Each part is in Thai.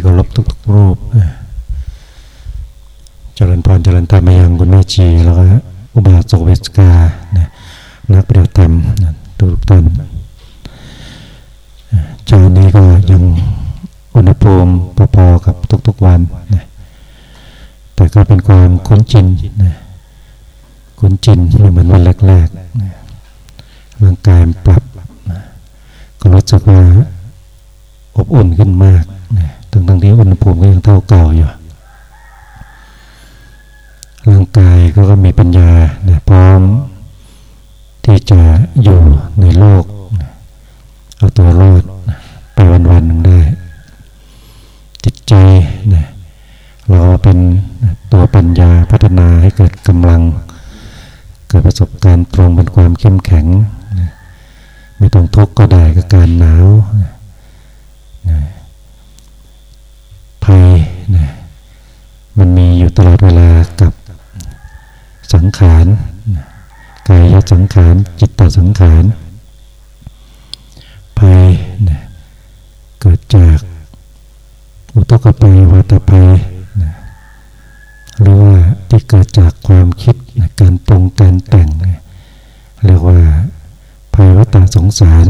ที่เคารพทุกๆรูปเจริญพรเจริญธรรมยังคุณแม่ชีแล้วก็อุบาสกเวสกานักปฏิบัติธรรมทุกท่านเช้านี้ก็ยังอุณหภูมิพอๆกับทุกๆวันนะแต่ก็เป็นความคุ้นชินนะคุ้นชินไม่เหมือนวันแรกๆนะร่างกายปรับนะก็รู้สึกว่าอบอุ่นขึ้นมากนะทั้งทั้งที่อุณหภูมิก็ยังเท่าเก่าอยู่ ร่างกายก็ก็มีปัญญานะพร้อมที่จะอยู่ในโลกนะเอาตัวรอดนะไปวันๆหนึ่งได้ จิตใจนะเราเป็นตัวปัญญาพัฒนาให้เกิดกำลัง เกิดประสบการณ์ตรงเป็นความเข้มแข็งนะไม่ต้องทุกข์ก็ได้กับการหนาวนะนะภัยนะมันมีอยู่ ตลอดเวลากับสังขารกายสังขารจิตตสังขารภัยเกิดจากอุทกภัยวาตภัยหรือว่าที่เกิดจากความคิดการปรุงการแต่งเรียกว่าภัยวัตาสงสาร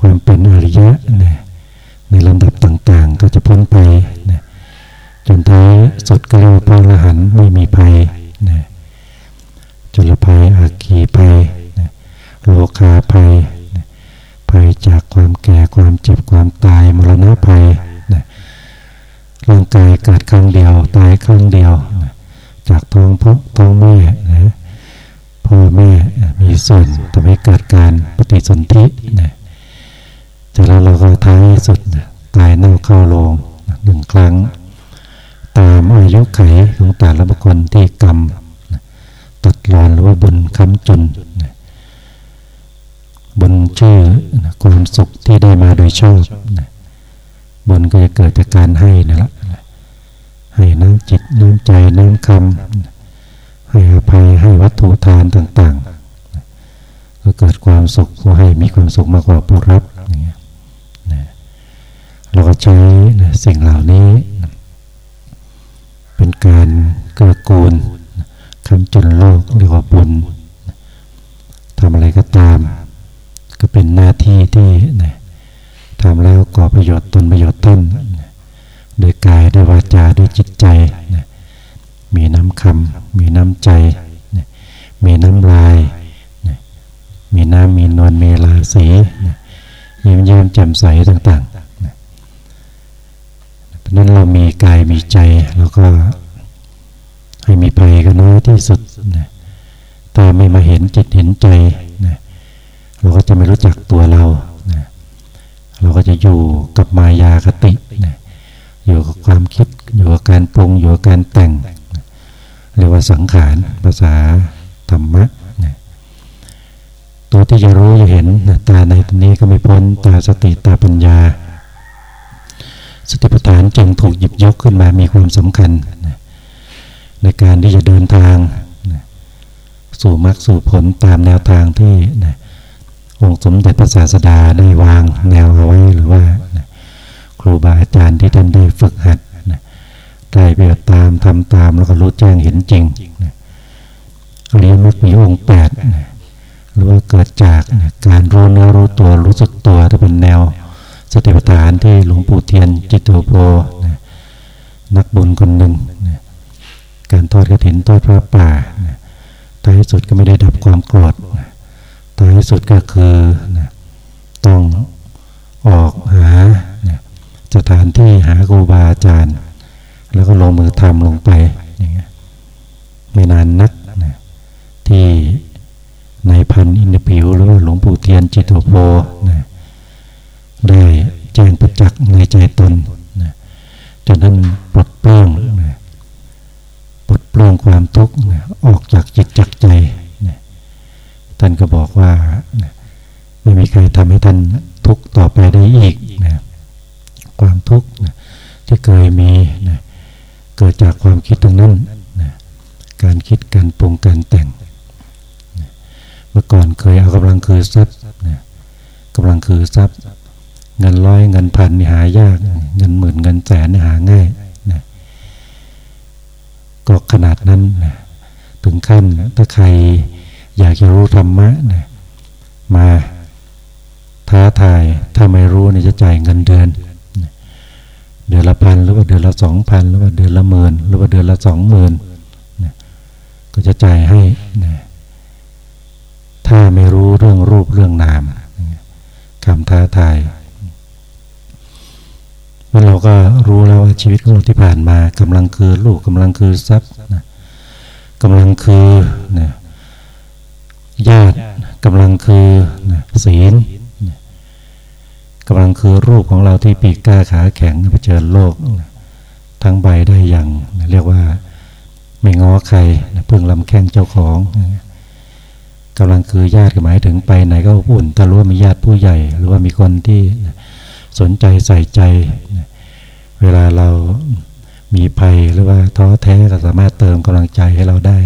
ความเป็นอริยะในลำดับต่างๆ ก็จะพ้นไป จนท้ายสุดก็เรียกว่าพระอรหันต์ไม่มีภัยนะจุลภัยอาคีภัยนะโลคาภัยนะภัยจากความแก่ความเจ็บความตายมรณะภัยนะร่างกายเกิดครั้งเดียวตายครั้งเดียวนะจากท้องพ่อท้องแม่นะพ่อแม่มีส่วนทำให้เกิดการปฏิสนธินะแต่แล้วเราก็ท้ายสุดนะตายเน่าเข้าโรงหนึ่งครั้ง ตามอายุไขของแต่ละบุคคลที่กรรมตัดรอนหรือว่าบุญค้ำจุนบุญชื่อความสุขที่ได้มาโดยชอบนะบุญก็จะเกิดจากการให้นั่นแหละนะให้น้ำจิตน้ำใจน้ำคำให้อภัยให้วัตถุทานต่างๆ ก็เกิดความสุขผู้ให้มีความสุขมากกว่าผู้รับเราก็ใช้สิ่งเหล่านี้การเกื้อกูลนะคำจุนโลก เรียกว่าบุญนทำอะไรก็ตาม ก็เป็นหน้าที่ที่นะทำแล้วก่อประโยชน์ตนประโยชน์ท่านโดยกายด้วยวาจาด้วยจิตใจนะมีน้ำคำมีน้ำใจนะมีน้ำลายนะมีน้ำมีนวลมีราศีนะยิ้มแย้มแจ่มใสต่างๆนะนั้นเรามีกายมีใจ แล้วก็ให้มีภัยก็น้อยที่สุด นะถ้าไม่มาเห็นจิตเห็นใจนะเราก็จะไม่รู้จักตัวเรานะเราก็จะอยู่กับมายาคตินะอยู่กับความคิด อยู่กับการปรุง อยู่กับการแต่งนะเรียกว่าสังขารภาษาธรรมะนะตัวที่จะรู้จะเห็นนะตาในตรงนี้ก็ไม่พ้นตาสติตาปัญญา สติปัฏฐานจึงถูกหยิบยกขึ้นมามีความสำคัญนะในการที่จะเดินทาง สู่มรรคสู่ผลตามแนวทางที่นะองค์สมเด็จพระศาสดาได้วางแนวเอาไว้หรือว่านะครูบาอาจารย์ที่ท่านได้ฝึกหัดนะได้ไปตามทำตามแล้วก็รู้แจ้งเห็นจริงนะเรียนมรรคมีองค์แปดนะหรือว่าเกิดจากนะการรู้เนื้อรู้ตัวรู้สึกตัวที่เป็นแนวสติปัฏฐานที่หลวงปู่เทียนจิตโตโพนะนักบุญคนหนึ่งนะการทอดกระถินทอดพระป่า ท้ายสุดก็ไม่ได้ดับความโกรธท้ายสุดก็คือนะต้องออกหาสถานที่หาครูบาอาจารย์ แล้วก็ลงมือทำลงไปอย่างเงี้ยไม่นานนักนะที่ในพันอินทผิวหรือหลวงปู่เทียนจิตโตโพนะได้แจ้งประจักษ์ในใจตนนะจนท่านปลดเปลื้องนะ ปลงความทุกข์ออกจากจิตจากใจ ท่านก็บอกว่าไม่มีใครทำให้ท่านทุกข์ต่อไปได้อีกนะความทุกข์ที่เคยมีนะเกิดจากความคิดตรงนั้นนะการคิดการปรุงการแต่งนะเมื่อก่อนเคยเอากำลังคือทรัพย์นะกำลังคือทรัพย์ เงินร้อยเงินพันนี่หายาก เงินหมื่นเงินแสนนี่หาง่าย ก็ขนาดนั้นนะถึงขั้นถ้าใครอยากจะรู้ธรรมะนะมาท้าทายถ้าไม่รู้เนี่ยจะจ่ายเงินเดือน เดือนละพันหรือว่าเดือนละสองพันหรือว่าเดือนละหมื่นหรือว่าเดือนละสองหมื่นก็จะจ่ายให้นะถ้าไม่รู้เรื่องรูปเรื่องนามคำท้าทาย เมื่อเราก็รู้แล้วว่าชีวิตของเราที่ผ่านมากำลังคือลูกกำลังคือทรัพย์นะกำลังคือนะญาติกำลังคือนะศีลนะกำลังคือรูปของเราที่ปีกกล้าขาแข็งเผชิญโลกนะทั้งใบได้อย่างนะเรียกว่าไม่ง้อใครนะเพิ่งลำแข้งเจ้าของนะกำลังคือญาติหมายถึงไปไหนก็อุ่นถ้ารู้ว่ามีญาติผู้ใหญ่ หรือว่ามีคนที่ สนใจใส่ใจ เวลาเรามีภัยหรือว่าท้อแท้ก็สามารถเติมกำลังใจให้เราได้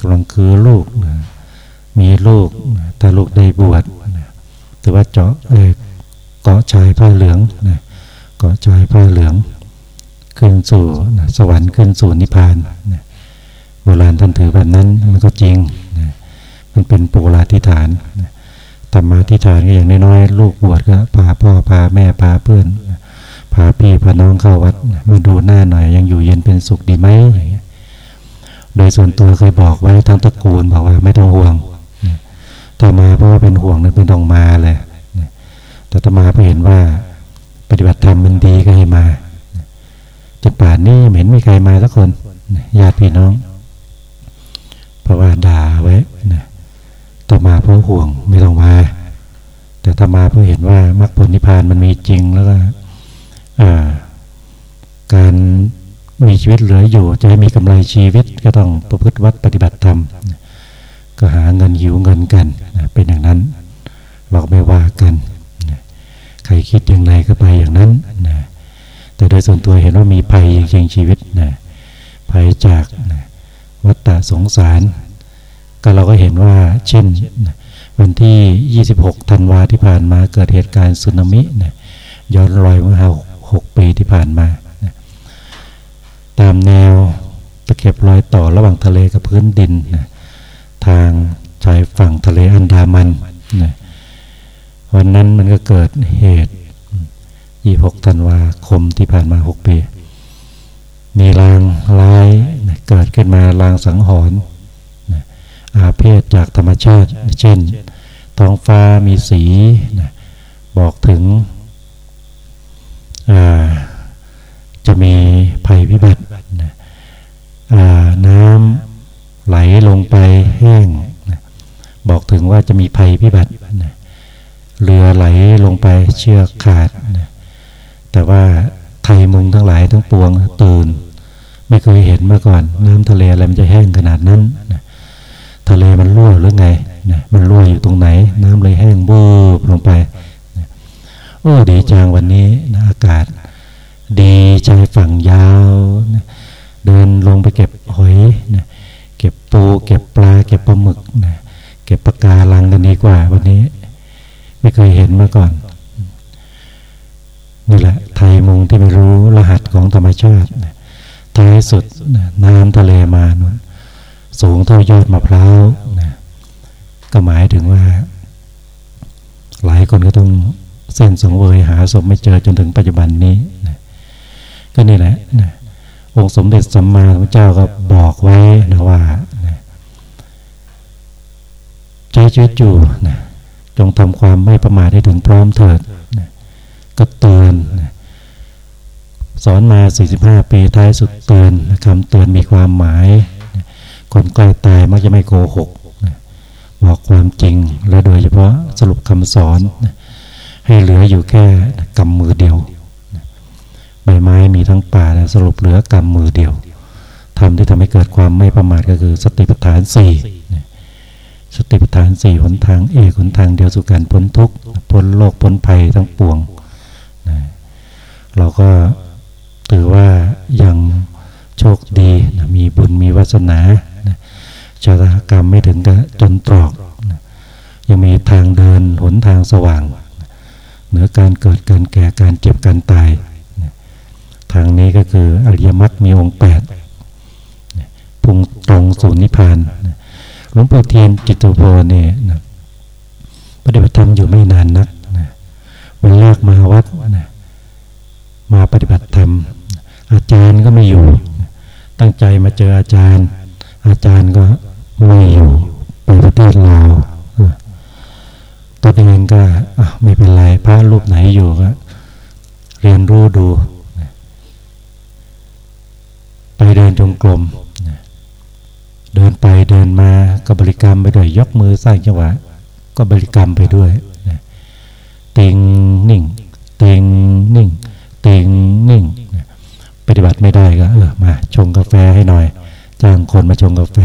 กำลังคือลูก มีลูกถ้าลูกได้บวชถือว่าเจาะเกาะชายผ้าเหลืองเกาะชายผ้าเหลือง ขึ้นสู่สวรรค์ขึ้นสู่นิพพานโบราณท่านถือแบบนั้นมันก็จริงมันเป็นปุราธิฐานธร รมาธิฐานก็อย่างน้อยๆลูกบวชก็พาพ่อพาแม่พาเพื่อนพาพี่พาน้องเข้าวัดมาดูหน้าหน่อย ยังอยู่เย็นเป็นสุขดีไหมโดยส่วนตัวเคยบอกไว้ทั้งตระกูลบอกว่าไม่ต้องห่วงต่อมาเพราะว่าเป็นห่วงนั้นเป็นต้องมาเลยแต่ต่อมาไปเห็นว่า ปฏิบัติธรรมมันดีก็ให้มาจนป่านนี้เห็นมีใครมาสักคนญาติพี่น้อง เพราะว่าด่าไว้นะ ต่อมาเพราะห่วงไม่ต้องมา แต่ต่อมาเพราะเห็นว่ามรรคผลนิพพานมันมีจริงแล้วก็การมีชีวิตเหลืออยู่ จะให้มีกำไรชีวิตก็ต้องประพฤติวัดปฏิบัติธรรม ก็หาเงินหิวเงินกันเป็นอย่างนั้นเราไม่ว่ากันใครคิดอย่างไรก็ไปอย่างนั้นนะแต่โดยส่วนตัวเห็นว่ามีภัยจริงๆชีวิตนะภัยจากนะวัฏฏะสงสาร ก็เราก็เห็นว่าเช่นวันที่ 26 ธันวาที่ผ่านมาเกิดเหตุการณ์สึนามินะย้อนรอยเมื่อหกปีที่ผ่านมานะตามแนวตะเข็บรอยต่อระหว่างทะเลกับพื้นดินนะทางชายฝั่งทะเลอันดามันนะวันนั้นมันก็เกิดเหตุ 26 ธันวาคมที่ผ่านมา 6 ปี มีลางร้ายนะเกิดขึ้นมาลางสังหรณ์ อาเพศจากธรรมชาติ เช่น ท้องฟ้ามีสีนะบอกถึงจะมีภัยพิบัตินะน้ำไหลลงไปแห้งนะบอกถึงว่าจะมีภัยพิบัตินะเรือไหลลงไปเชือกขาดนะแต่ว่าไทยมุงทั้งหลายทั้งปวงตื่น ไม่เคยเห็นมาก่อน น้ำทะเลอะไรมันจะแห้งขนาดนั้นนะ ทะเลมันรั่วหรือไงนะมันรั่วอยู่ตรงไหน น้ำเลยแห้งบูบลงไปโอ้ดีจังวันนี้นะอากาศ ดีใจฝั่งยาวนะเดินลงไปเก็บหอยนะเก็บปู เก็บปลา เก็บปลาหมึกนะเก็บปลากาลังกันดีกว่า วันนี้ ไม่เคยเห็นมาก่อนนี่แหละไทยมุงที่ไม่รู้รหัสของธรรมชาติท้ายสุดน้ำทะเลมานะ สูงเท่ายอดมะพร้าวนะก็หมายถึงว่า หลายคนก็ต้องเส้นสงเวยหาสมไม่เจอจนถึงปัจจุบันนี้นะก็นี่แหละนะองค์สมเด็จสัมมาสัมพุทธเจ้าก็บอกไว้นะว่านะใจชีวิตอยู่นะจงทำความไม่ประมาทให้ถึงพร้อมเถิดนะก็เตือนนะสอนมา 45 ปีท้ายสุดเตือนคำเตือนมีความหมาย คนใกล้ตายมักจะไม่โกหกบอกความจริงและโดยเฉพาะสรุปคำสอน ให้เหลืออยู่แค่กำมือเดียวใบไม้มีทั้งป่าแต่สรุปเหลือกำมือเดียวทำที่ทำให้เกิดความไม่ประมาทก็คือสติปัฏฐานสี่สติปัฏฐานสี่หนทางเอกหนทางเดียวสู่การพ้นทุกข์พ้นโลกพ้นภัยทั้งปวงเราก็ถือว่ายังโชคดีนะมีบุญมีวาสนา ชะตากรรมไม่ถึงกับจนตรอก ยังมีทางเดินหนทางสว่าง เหนือการเกิดการแก่การเจ็บการตาย ทางนี้ก็คืออริยมรรคมีองค์แปดพุ่งตรงสู่นิพพานหลวงปู่เทียนจิตตโพเนี่ยปฏิบัติธรรมอยู่ไม่นานนักวันแรกมาวัดมาปฏิบัติธรรม อาจารย์ก็ไม่อยู่ ตั้งใจมาเจออาจารย์ อาจารย์ก็ ไม่อยู่ไปประเทศลาวตัวเองก็ไม่เป็นไรพระรูปไหนอยู่ก็เรียนรู้ดู ไปเดินจงกรมเดินไปเดินมาก็บริกรรมไปด้วยยกมือสร้างจังหวะก็บริกรรมไปด้วยติงนิ่งติงนิ่งติงนิ่ง ปฏิบัติไม่ได้ก็เออมาชงกาแฟให้หน่อย จ้างคนมาชงกาแฟ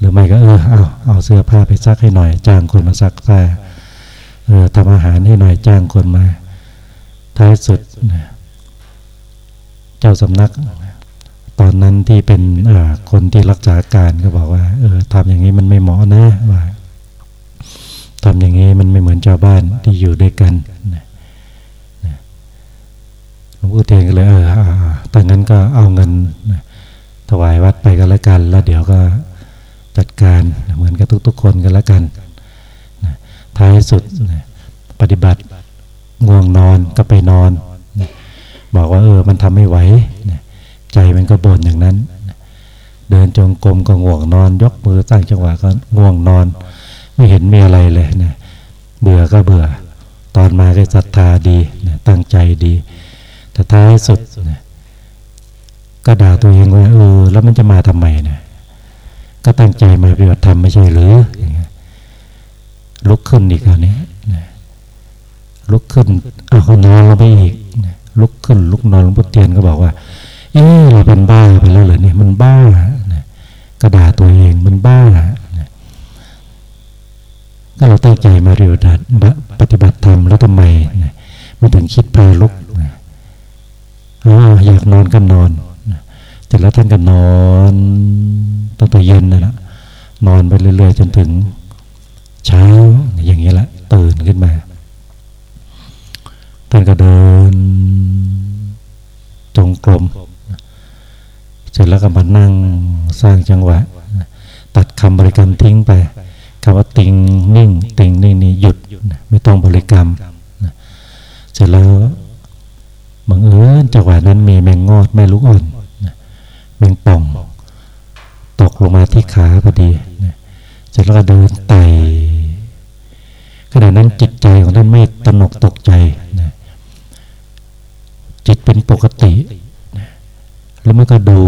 หรือไม่ก็เออเอาเอาเสื้อผ้าไปซักให้หน่อย จ้างคนมาซักผ้าเออทำอาหารให้หน่อยจ้างคนมา ท้ายสุดเจ้าสำนัก ตอนนั้นที่เป็นคนที่รักษาการก็บอกว่า เออทำอย่างนี้มันไม่เหมาะนะว่าทำอย่างนี้มันไม่เหมือนชาวบ้านที่อยู่ด้วยกันหลวงพ่อเทียนก็เลยเออตอนนั้นก็เอาเงินถวายวัดไปกันแล้วกัน แล้วเดี๋ยวก็ จัดการเหมือนกับทุก ๆ คนกันแล้วกันท้ายสุดปฏิบัติง่วงนอนก็ไปนอนบอกว่าเออมันทำไม่ไหวใจมันก็บ่นอย่างนั้นเดินจงกรมก็ง่วงนอน ยกมือตั้งจังหวะก็ง่วงนอน ไม่เห็นมีอะไรเลยนะเบื่อก็เบื่อ ตอนมาก็ศรัทธาดีนะตั้งใจดี แต่ท้ายสุดนะก็ด่าตัวเองว่าเออแล้วมันจะมาทำไมนะ ก็ตั้งใจมาปฏิบัติธรรมไม่ใช่หรือลุกขึ้นอีกคราวนี้ลุกขึ้นเอาเขานอนลงไปอีกลุกขึ้น ลุกนอนหลวงพ่อเตียนก็บอกว่า เออเราเป็นบ้าไปแล้วเหรอเนี่ยมันบ้าก็ด่าตัวเองมันบ้าก็เราตั้งใจมาเรียนปฏิบัติธรรมแล้วทำไมไมันถึงคิดพาลุกอ๋ออยากนอนก็นอน เสร็จแล้วท่านก็นอนตั้งแต่เย็นนั่นแหละนอนไปเรื่อยๆ จนถึงเช้าอย่างนี้แหละตื่นขึ้นมาท่านก็เดินจงกรมเสร็จแล้วก็มานั่งสร้างจังหวะ ตัดคำบริกรรมทิ้งไปคำว่าติงนิ่ง ติงนิ่งนี่หยุดไม่ต้องบริกรรมเสร็จแล้วบังเอิญจังหวะนั้นมีแมงงอดแม่ลูกอ่อน แมงป่อง ตกลงมาที่ขาพอดีเสร็จแล้วก็เดินไต่ขณะนั้นจิตใจของท่านไม่ตนกตกใจจิตเป็นปกติแล้วมันก็ดู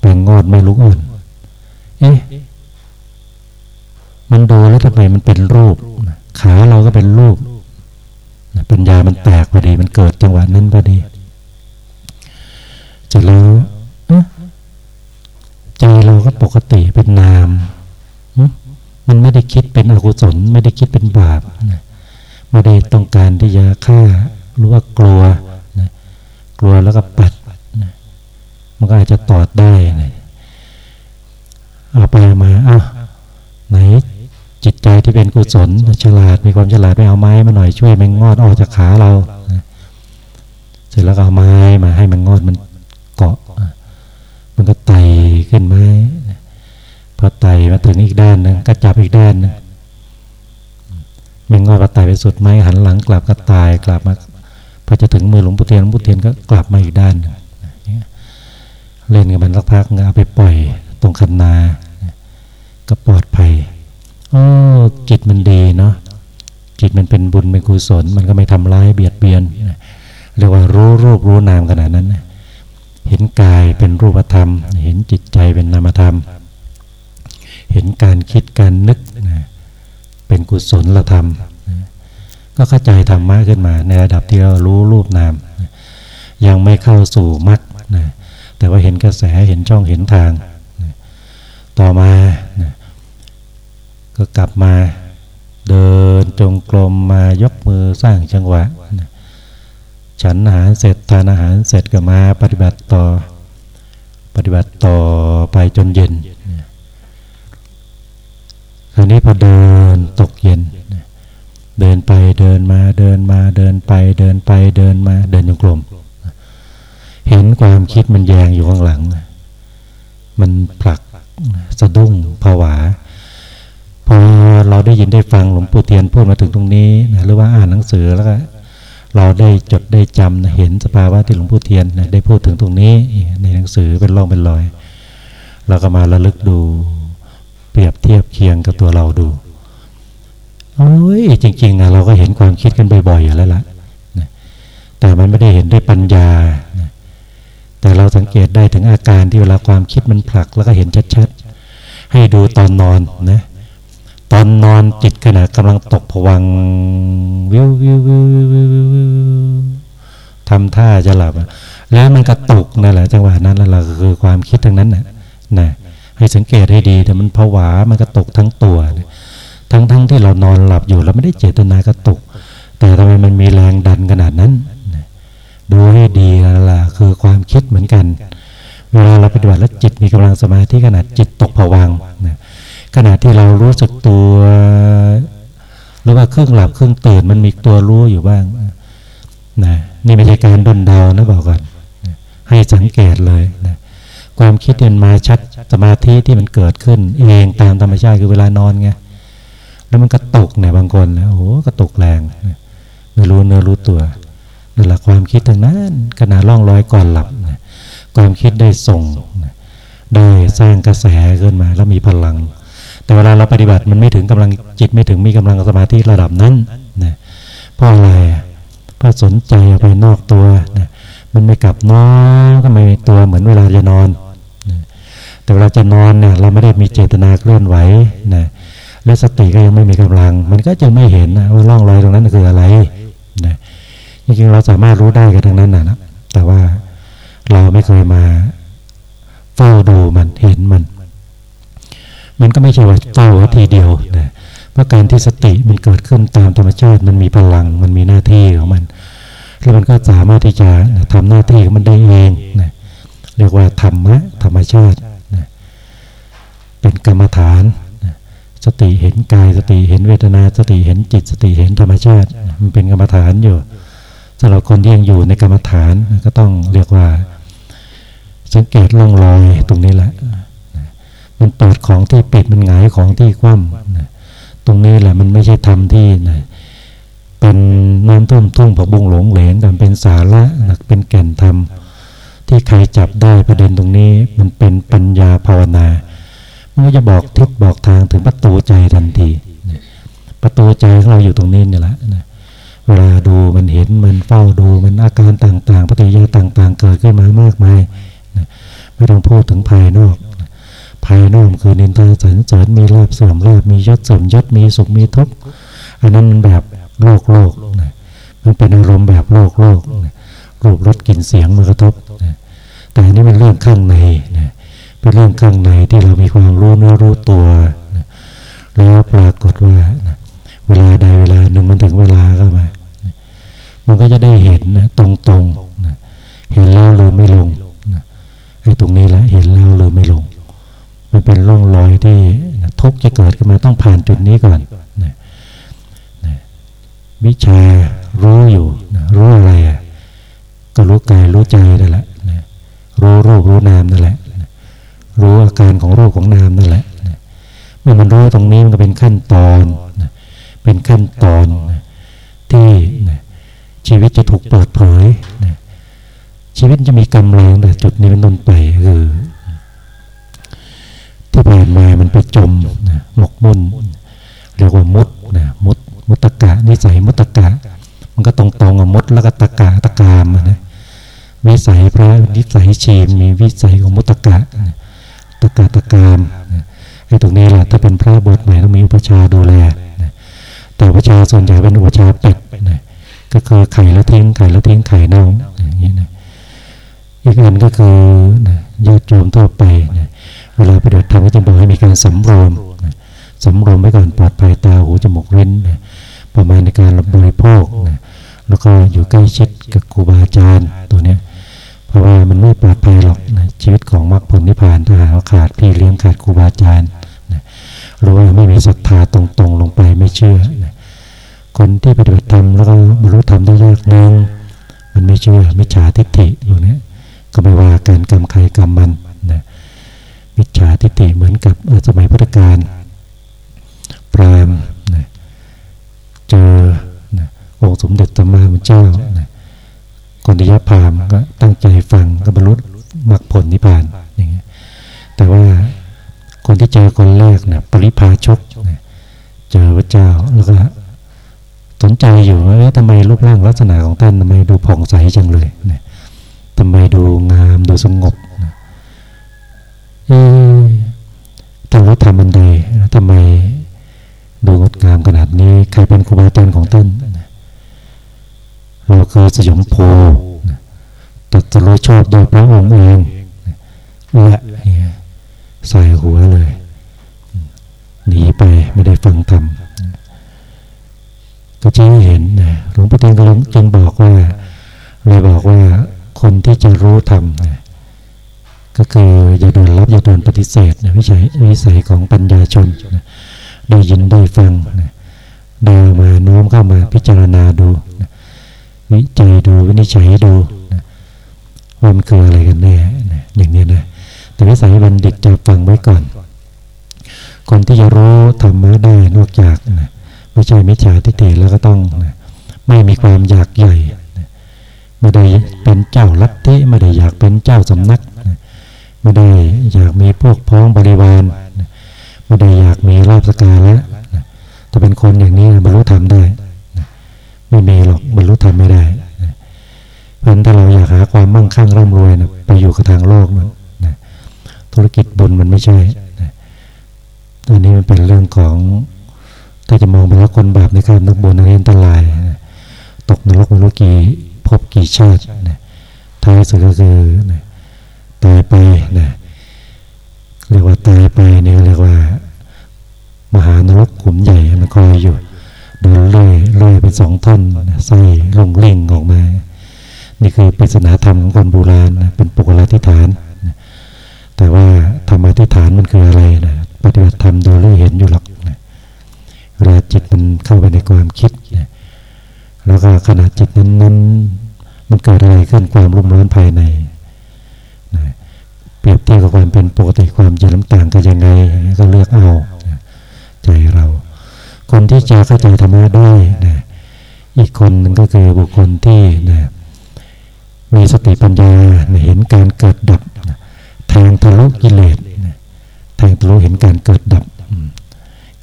แบ่งงอดไม่ลุกอื่น เอ๊ะมันดูแล้วทำไมมันเป็นรูปขาเราก็เป็นรูปปัญญามันแตกพอดี มันเกิดจังหวะนั้นพอดี จะแล้วใจเราก็ปกติเป็นนาม มันไม่ได้คิดเป็นอกุศลไม่ได้คิดเป็นบาปไม่ได้ต้องการที่จะฆ่าหรือว่ากลัวนะกลัวแล้วก็ปัดนะมันก็อาจจะตอดได้นะเอาไปมาอ้าวไหนจิตใจที่เป็นกุศลฉลาดมีความฉลาดไปเอาไม้มาหน่อยช่วยมันงอดออกจากขาเรานะเสร็จแล้วก็เอาไม้มาให้มันงอดมัน เกาะ มันก็ไต่ขึ้นไม้พอไต่มาถึงอีกด้านนึงก็จับอีกด้านนึงมันงอดก็ไต่ไปสุดไม้หันหลังกลับก็ตายกลับมาพอจะถึงมือหลวงปู่เทียนหลวงปู่เทียนก็กลับมาอีกด้านเล่นกับมันสักพักเอาไปปล่อยตรงคันนาก็ปลอดภัยโอ้จิตมันดีเนาะจิตมันเป็นบุญเป็นกุศล มันก็ไม่ทำร้ายเบียดเบียนเรียกว่ารู้รูปรู้นามขนาดนั้น เห็นกายเป็นรูปธรรม เห็นจิตใจเป็นนามธรรม เห็นการคิดการนึกเป็นกุศลธรรมก็เข้าใจธรรมะขึ้นมา ในระดับที่เรารู้รูปนามยังไม่เข้าสู่มรรคนะแต่ว่าเห็นกระแสเห็นช่องเห็นทางนะต่อมานะก็กลับมาเดินจงกรมมายกมือสร้างจังหวะนะ ฉันอาหารเสร็จทานอาหารเสร็จก็มาปฏิบัติต่อ ปฏิบัติต่อไปจนเย็นคราวนี้พอเดินตกเย็น เดินไปเดินมาเดินมาเดินไปเดินไปเดินมาเดินจงกรมเห็นความคิดมันแยงอยู่ข้างหลัง มันผลักสะดุ้งผวาพอเราได้ยินได้ฟังหลวงปู่เทียนพูดมาถึงตรงนี้นะหรือว่าอ่านหนังสือแล้วก็ เราได้จดได้จำนะเห็นสภาวะที่หลวงปู่เทียนนะได้พูดถึงตรงนี้ในหนังสือเป็นร่องเป็นรอย เราก็มาระลึกดู เปรียบเทียบเคียงกับตัวเราดูโอ้ยจริงๆนะเราก็เห็นความคิดกันบ่อยๆอยู่แล้วละนะแต่มันไม่ได้เห็นด้วยปัญญา แต่เราสังเกตได้ถึงอาการที่เวลาความคิดมันผลักแล้วก็เห็นชัดๆ ให้ดูตอนนอนนะ ตอนนอนจิตขณะกำลังตกผวังวิววิววิววิววิววิวทำท่าจะหลับแล้วมันกระตุกนั่นแหละจังหวะนั้นแล้วคือความคิดทั้งนั้นน่ะนะให้สังเกตให้ดีแต่มันผวามันกระตุกทั้งตัวนะทั้งที่เรานอนหลับอยู่เราไม่ได้เจตนากระตุก แต่ทำไมมันมีแรงดันขนาดนั้นดูให้ดีล่ะคือความคิดเหมือนกัน เวลาเราปฏิบัติแล้วจิตมีกำลังสมาธิขนาดจิตตกผวังนะ ขณะที่เรารู้สึกตัวหรือว่าเครื่องหลับเครื่องตื่นมันมีตัวรู้อยู่บ้างนะนี่ไม่ใช่การดุนเดานะบอกก่อนให้สังเกตเลยนะความคิดมันมาชัดสมาธิที่มันเกิดขึ้น เองตามธรรมชาติคือเวลานอนไงแล้วมันกระตกเนี่ยบางคนนะโอ้โหกระตกแรงไม่รู้เนื้อรู้ตัวนั่นแหละความคิดทางนั้นขณะล่องลอยก่อนหลับความคิดได้ส่งได้สร้างกระแสขึ้นมาแล้วมีพลัง แต่เวลาเราปฏิบัติมันไม่ถึงกำลังจิตไม่ถึงมีกำลังสมาธิระดับนั้นนะเพราะอะไรเพราะสนใจไปนอกตัวนะมันไม่กลับน้อนก็ไม่ตัวเหมือนเวลาจะนอนนะแต่เวลาจะนอนเนี่ยเราไม่ได้มีเจตนาเคลื่อนไหวนะและสติก็ยังไม่มีกำลัง มันก็จะไม่เห็นนะว่าร่องรอยตรงนั้นคืออะไรนะจริงๆเราสามารถรู้ได้กันทั้งนั้นนะแต่ว่าเราไม่เคยมาเฝ้าดูมันเห็นมัน มันก็ไม่ใช่ว่าเฝ้าทีเดียวนะเพราะการที่สติมันเกิดขึ้นตามธรรมชาติมันมีพลังมันมีหน้าที่ของมันแล้วมันก็สามารถที่จะทำหน้าที่ของมันได้เองนะเรียกว่าธรรมะธรรมชาตินะเป็นกรรมฐานสติเห็นกายสติเห็นเวทนา สติเห็นจิต สติเห็นธรรมชาติ มันเป็นกรรมฐานอยู่สำหรับคนที่ยังอยู่ในกรรมฐานก็ต้องเรียกว่า สังเกตล่องรอยตรงนี้แหละ มันเปิดของที่ปิดมันหงายของที่คว่ำตรงนี้แหละมันไม่ใช่ธรรมที่นะเป็นน้ำท่วมทุ่งผักบุงหลงเหลงแต่เป็นสาระนะเป็นแก่นธรรมที่ใครจับได้ประเด็นตรงนี้มันเป็นปัญญาภาวนามันก็จะบอกทิศบอกทางถึงประตูใจทันทีประตูใจของเราอยู่ตรงนี้นี่แหละนะเวลาดูมันเห็นมันเฝ้าดูมันอาการต่างๆปฏิกิริยาต่าง ๆ เกิดขึ้นมามากมายนะไม่ต้องพูดถึงภายนอก ภายนอกคือนินทาสรรเสริญมีลาบเสื่อมลาบมียศเสื่อมยศมีสุขมีทุกข์อันนั้นมันแบบโลกโลกนะมันเป็นอารมณ์แบบโลกโลกนะรูปรสกลิ่นเสียงมากระทบนะแต่อันนี้มันเรื่องข้างในนะเป็นเรื่องข้างในที่เรามีความรู้เนื้อรู้ตัวนะแล้วปรากฏว่านะเวลาใดเวลาหนึ่งมันถึงเวลาเข้ามานะมันก็จะได้เห็นนะตรงๆนะเห็นแล้วเลยไม่ลงนะไอ้ตรงนี้แหละเห็นแล้วเลยไม่ลง มันเป็นร่องรอยที่ทุกจะเกิดขึ้นมาต้องผ่านจุดนี้ก่อนนะนะวิชารู้อยู่นะรู้อะไรก็รู้กายรู้ใจนั่นแหละนะรู้รูปรู้นามนั่นแหละรู้อาการของรูปของนามนั่นแหละเมื่อมันรู้ตรงนี้มันก็เป็นขั้นตอนเป็นขั้นตอนที่ชีวิตจะถูกเปิดเผยชีวิตจะมีกำลังแต่จุดนี้เป็นต้นไปคือ ที่ผ่านมามันไปจมหมกมุ่นเรียกว่ามุดนะมุดมุตตะนิสัยมุตตะมันก็ตรงตรงกับมดแล้วก็ตะกะตะกามนะวิสัยพระวิสัยชีมมีวิสัยของมุตตะนะตะกาตะกามไอ้ตรงนี้แหละถ้าเป็นพระบทใหม่ต้องมีอุปชาดูแลแต่อุปชาส่วนใหญ่เป็นอุปชาเป็ดก็คือไข่แล้วทิ้งไข่แล้วทิ้งไข่เน่าอย่างนี้นะอีกอันก็คือญาติโยมทั่วไป เวลาปฏิบัติธรรมก็จะบอกให้มีการสำรวมสำรวมไว้ก่อนปลอดภัยตาหูจมูกเว้นประมาณในการรับบริโภคแล้วก็อยู่ใกล้ชิดกับครูบาอาจารย์ตัวเนี้ยเพราะว่ามันไม่ปลอดภัยหรอกนะชีวิตของมรรคผลนิพพานถ้าหาขาดพี่เลี้ยงขาดครูบาอาจารย์นะหรือว่าไม่มีศรัทธาตรงๆ ลงไปไม่เชื่อนะคนที่ปฏิบัติธรรมแล้วก็บรรลุธรรมได้ยากนึงมันไม่เชื่อมิจฉาทิฏฐิอยู่เนี้ยก็ไม่ว่าการกรรมใครกรรมมันนะ มิจฉาทิฏฐิเหมือนกับสมัยพุทธกาลพรามนะเจอนะองค์สมเด็จตมามุเจ้านะคนที่ยพามก็ตั้งใจฟังก็บรรลุมรรคผลนิพพานอย่างเงี้ยแต่ว่าคนที่เจอคนแรกนะปริพาชกนะเจอพระเจ้าแล้วก็สนใจอยู่ว่าทำไมรูปร่างลักษณะของท่านทำไมดูผ่องใสจังเลยนะทำไมดูงามดูสงบ เอ๊ะท่านรู้ทำมันใดทำไมดูงดงามขนาดนี้ ใครเป็นครูบาอาจารย์ของท่านเราคือสยมโพตัดสรู้ชอบโดยพระองค์เองและใส่หัวเลย หนีไปไม่ได้ฟังธรรมก็ชี้เห็นนะหลวงพ่อเทียนก็จึงบอกว่าเลยบอกว่าคนที่จะรู้ธรรมนะ ก็คืออย่าโดนรับอย่าโดนปฏิเสธนะวิสัยวิสัยของปัญญาชนนะได้ยินได้ฟังนะเดินมาโน้มเข้ามาพิจารณาดูนะวิจัยดูวินิจฉัยดูนะว่ามันคืออะไรกันแน่นะอย่างนี้นะแต่วิสัยบัณฑิตจะฟังไว้ก่อน คนที่จะรู้ธรรมะได้นอกจากนะไม่ใช่มิจฉาทิฏฐิแล้วก็ต้องนะไม่มีความอยากใหญ่ไม่ได้เป็นเจ้าลัทธิไม่ได้อยากเป็นเจ้าสำนัก ไม่ได้อยากมีพวกพ้องบริวารไม่ได้อยากมีลาบสการะนะแต่เป็นคนอย่างนี้บรรลุธรรมได้ไม่มีหรอกบรรลุธรรมไม่ได้เพราะถ้าเราอยากหาความมั่งคั่งร่ำรวยนะไปอยู่กับทางโลกนั้นนะธุรกิจบุญมันไม่ใช่นะอันนี้มันเป็นเรื่องของถ้าจะมองไปแล้วคนบาปในการนักบุญนันอันตรายนะตกนรกมรู้กี่พบกี่ชาตินะท้ายสุดก็คือนะ ตายไปนะเรียกว่าตายไปเนี่ยเรียกว่า มหานรกขุมใหญ่มันคอยอยู่โดนเลื่อยเลื่อยเป็นสองท่อนไส้ลงเล่งออกมา นี่คือปริศนาธรรมของคนโบราณนะเป็นปุกลาธิฐานนะแต่ว่าธรรมาธิฐานมันคืออะไรนะปฏิบัติธรรมโดยรู้เห็นอยู่หรอกนะเวลาจิตมันเข้าไปในความคิดนะแล้วก็ขณะจิตนั้นนั้นมันเกิดอะไรขึ้นความรุ่มร้อนภายใน รียบเทียบกับความเป็นปกติความเย็นน้ำต่างกันยังไงก็เลือกเอาใจเรา คนที่จะเข้าใจธรรมะด้นะอีกคนหนึ่งก็คือบุคคลที่นะมีสติปัญญานะเห็นการเกิดดับนะแทงทะลุกิเลสนะแทงทะลุเห็นการเกิดดับ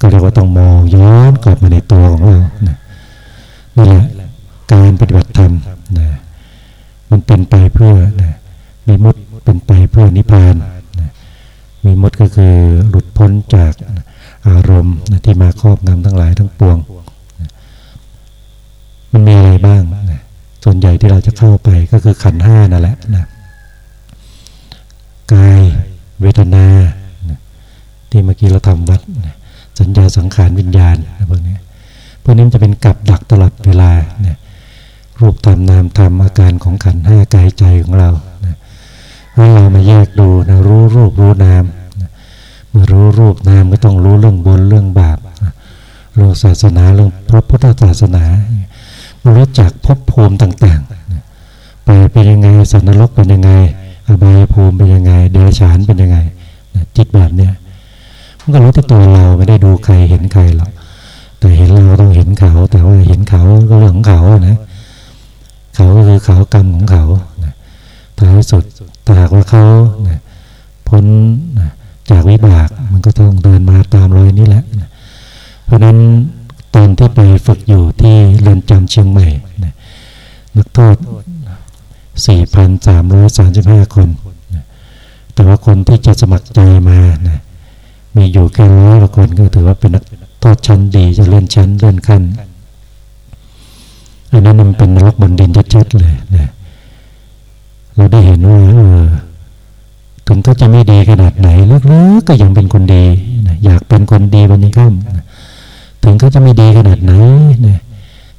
ก็เรียกว่าต้องมองย้อนกลับมาในตัวของเรานะนี่แหละการปฏิบัติธรรมนะมันเป็นไปเพื่อนะมีมุด เป็นไปเพื่อนิพพานมีมุดก็คือหลุดพ้นจากอารมณ์ที่มาครอบงำทั้งหลายทั้งปวงมันมีอะไรบ้างส่วนใหญ่ที่เราจะเข้าไปก็คือขันห้านั่นแหละนะกายเวทนาที่เมื่อกี้เราทำวัดสัญญาสังขารวิญญาณนะพวกนี้พวกนี้จะเป็นกับดักตลอดเวลารูปธรรมนามธรรมอาการของขันห้ากายใจของเรานะ ให้เรามาแยกดูนะรู้รูปรู้นามเมื่อรู้รูปนามก็ต้องรู้เรื่องบุญเรื่องบาปเรื่องศาสนาเรื่องพระพุทธศาสนารู้จักภพภูมิต่างๆไปเป็นยังไงสันนรกเป็นยังไงอบายภูมิเป็นยังไง เดรัจฉานเป็นยังไงจิตแบบเนี้ยมันก็รู้ที่ตัวเราไม่ได้ดูใครเห็นใครหรอกแต่เห็นเราต้องเห็นเขา แต่ว่าเห็นเขาก็เรื่องของเขานะ เขาก็คือเขากรรมของเขาท้ายสุด ถ้าหากว่าเขาพ้นจากวิบากมันก็ต้องเดินมาตามรอยนี้แหละ เพราะนั้นตอนที่ไปฝึกอยู่ที่เรือนจำเชียงใหม่นักโทษ 4,335 คน แต่ว่าคนที่จะสมัครใจมานะมีอยู่แค่ร้อยกว่าคนก็ถือว่าเป็นนักโทษชั้นดีจะเลื่อนชั้นเลื่อนขั้นอันนั้นมันเป็นนรกบนดินชัดๆเลยนะ เราได้เห็นว่าเออถึงเขาจะไม่ดีขนาดไหนลึกๆก็ยังเป็นคนดีนะอยากเป็นคนดีวันนี้ข้ามนะถึงเขาจะไม่ดีขนาดไหนนะ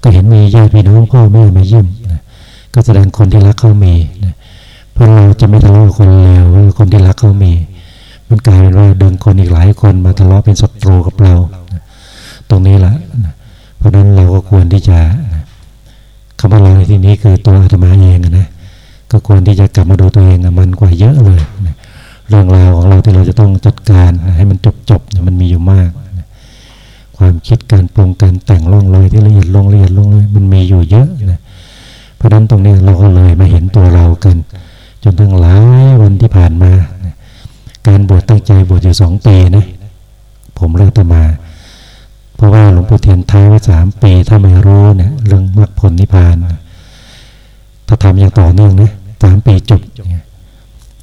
ก็เห็นมีญาติพี่น้องพ่อแม่มาเยี่ยมนะก็แสดงคนที่รักเขามีนะเพราะเราจะไม่ทะเลาะคนเลวว่าคนที่รักเขามี มันกลายเป็นว่าดึงคนอีกหลายคนมาทะเลาะเป็นศัตรูกับเรานะตรงนี้แหละนะพราะนั้นเราก็ควรที่จะคำว่าเราในที่นี้คือตัวอาตมาเองนะ ก็ควรที่จะกลับมาดูตัวเองมันกว่าเยอะเลยนะเรื่องราวของเราที่เราจะต้องจัดการให้มันจบจบมันมีอยู่มาก ความคิดการปรุงการแต่งล่องลอยที่ละเอียดลงละเอียดลงเลยมันมีอยู่เยอะนะเพราะฉะนั้นตรงนี้เราก็เลยมาเห็นตัวเรากัน จนทั้งหลายวันที่ผ่านมา การบวชตั้งใจบวชอยู่สองปีนะผมเลิกตมา เพราะว่าหลวงปู่เทียนท้ายไว้สามปีถ้าไม่รู้เนี่ยเรื่องมรรคผลนิพพาน ถ้าทำอย่างต่อเนื่องนะสามปีจบ